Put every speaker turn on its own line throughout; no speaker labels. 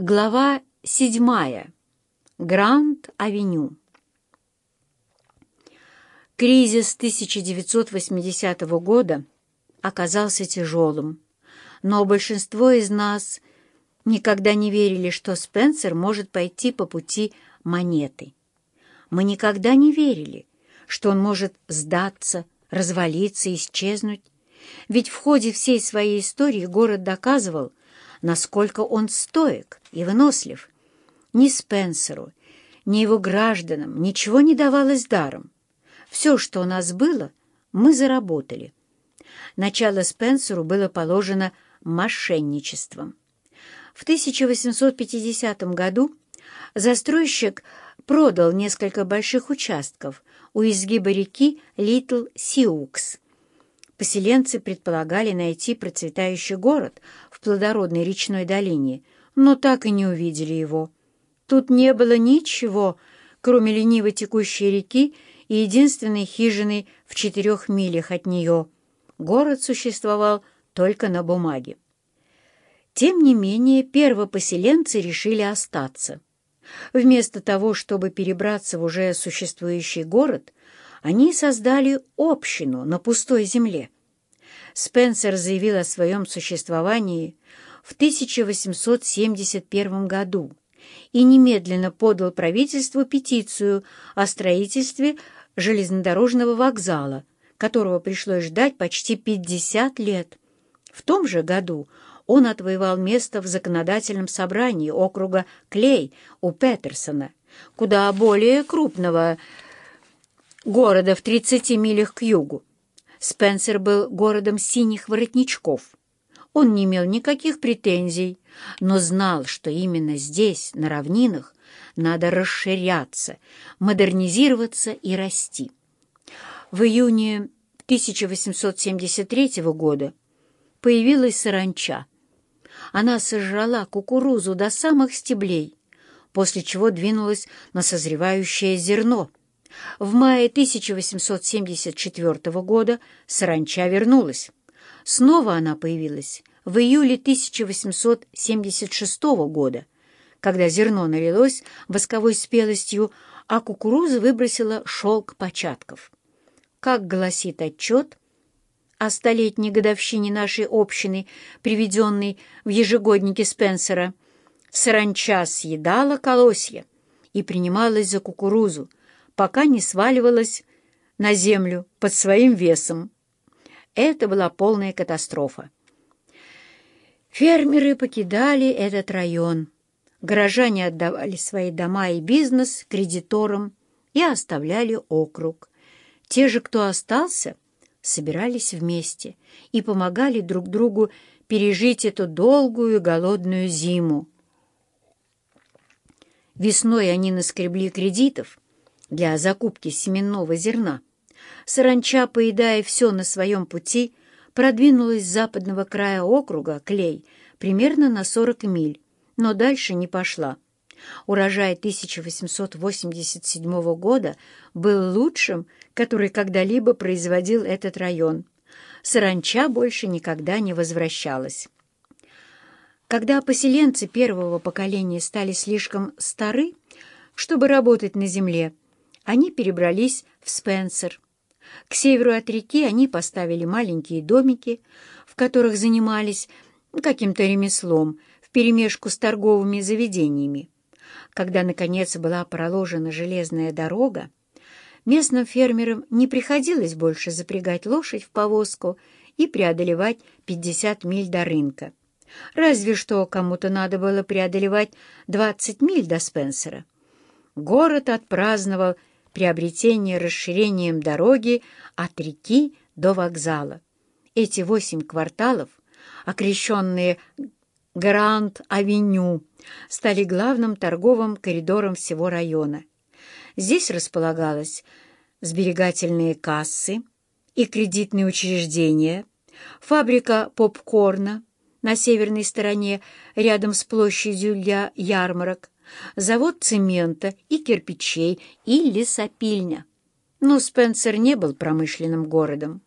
Глава седьмая. Гранд-авеню. Кризис 1980 года оказался тяжелым, но большинство из нас никогда не верили, что Спенсер может пойти по пути монеты. Мы никогда не верили, что он может сдаться, развалиться, исчезнуть, ведь в ходе всей своей истории город доказывал, насколько он стоек и вынослив. Ни Спенсеру, ни его гражданам ничего не давалось даром. Все, что у нас было, мы заработали. Начало Спенсеру было положено мошенничеством. В 1850 году застройщик продал несколько больших участков у изгиба реки Литл Сиукс. Поселенцы предполагали найти процветающий город в плодородной речной долине, но так и не увидели его. Тут не было ничего, кроме лениво текущей реки и единственной хижины в четырех милях от нее. Город существовал только на бумаге. Тем не менее, первопоселенцы решили остаться. Вместо того, чтобы перебраться в уже существующий город, они создали общину на пустой земле. Спенсер заявил о своем существовании в 1871 году и немедленно подал правительству петицию о строительстве железнодорожного вокзала, которого пришлось ждать почти 50 лет. В том же году он отвоевал место в законодательном собрании округа Клей у Петерсона, куда более крупного города в 30 милях к югу. Спенсер был городом синих воротничков. Он не имел никаких претензий, но знал, что именно здесь, на равнинах, надо расширяться, модернизироваться и расти. В июне 1873 года появилась саранча. Она сожрала кукурузу до самых стеблей, после чего двинулась на созревающее зерно — в мае 1874 года саранча вернулась. Снова она появилась в июле 1876 года, когда зерно налилось восковой спелостью, а кукуруза выбросила шелк початков. Как гласит отчет о столетней годовщине нашей общины, приведенной в ежегоднике Спенсера, саранча съедала колосья и принималась за кукурузу, пока не сваливалась на землю под своим весом. Это была полная катастрофа. Фермеры покидали этот район. Горожане отдавали свои дома и бизнес кредиторам и оставляли округ. Те же, кто остался, собирались вместе и помогали друг другу пережить эту долгую голодную зиму. Весной они наскребли кредитов, для закупки семенного зерна. Саранча, поедая все на своем пути, продвинулась с западного края округа, Клей, примерно на 40 миль, но дальше не пошла. Урожай 1887 года был лучшим, который когда-либо производил этот район. Саранча больше никогда не возвращалась. Когда поселенцы первого поколения стали слишком стары, чтобы работать на земле, они перебрались в Спенсер. К северу от реки они поставили маленькие домики, в которых занимались каким-то ремеслом вперемешку с торговыми заведениями. Когда, наконец, была проложена железная дорога, местным фермерам не приходилось больше запрягать лошадь в повозку и преодолевать 50 миль до рынка. Разве что кому-то надо было преодолевать 20 миль до Спенсера. Город отпраздновал приобретение расширением дороги от реки до вокзала. Эти восемь кварталов, окрещенные Гранд-авеню, стали главным торговым коридором всего района. Здесь располагалась сберегательные кассы и кредитные учреждения, фабрика попкорна на северной стороне рядом с площадью для ярмарок, завод цемента и кирпичей и лесопильня. Но Спенсер не был промышленным городом.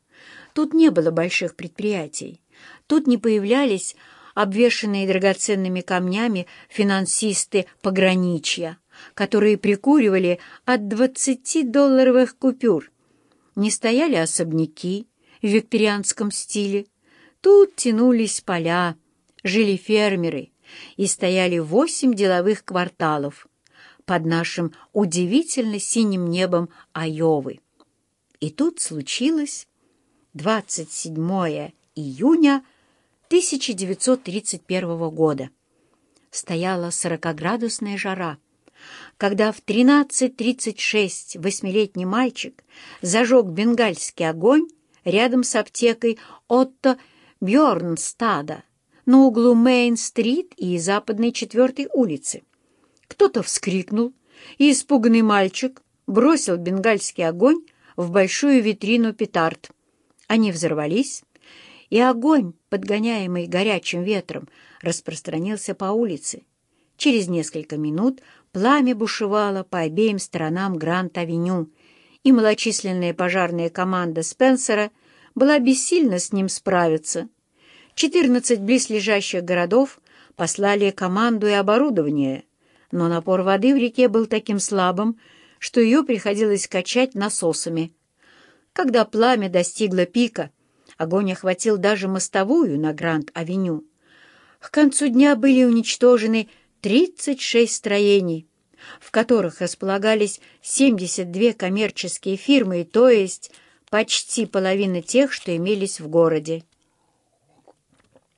Тут не было больших предприятий. Тут не появлялись обвешанные драгоценными камнями финансисты пограничья, которые прикуривали от двадцати долларовых купюр. Не стояли особняки в викторианском стиле. Тут тянулись поля, жили фермеры, и стояли восемь деловых кварталов под нашим удивительно синим небом Айовы. И тут случилось 27 июня 1931 года. Стояла сорокоградусная жара, когда в 13.36 восьмилетний мальчик зажег бенгальский огонь рядом с аптекой Отто Бьорнстада на углу Мейн-стрит и Западной 4 улицы. Кто-то вскрикнул, и испуганный мальчик бросил бенгальский огонь в большую витрину петард. Они взорвались, и огонь, подгоняемый горячим ветром, распространился по улице. Через несколько минут пламя бушевало по обеим сторонам Гранд-авеню, и малочисленная пожарная команда Спенсера была бессильна с ним справиться. Четырнадцать близлежащих городов послали команду и оборудование, но напор воды в реке был таким слабым, что ее приходилось качать насосами. Когда пламя достигло пика, Огонь охватил даже мостовую на Гранд-авеню. К концу дня были уничтожены 36 строений, в которых располагались 72 коммерческие фирмы, то есть почти половина тех, что имелись в городе.